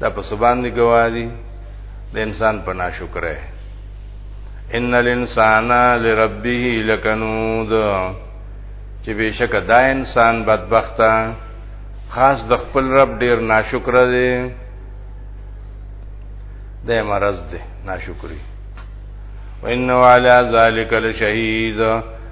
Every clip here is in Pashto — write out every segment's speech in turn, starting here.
دا په سبان دی گوادی د انسان په ناشکره ان الانسان لربه لکنود چې بشک دا انسان بدبخته خاص د خپل رب ډیر ناشکر دی د مرض دی ناشکری وانه علی ذلک لشهید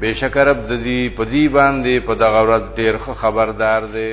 بشکرب د دې په دې باندې په دغه ورځ ډېر خبردار دی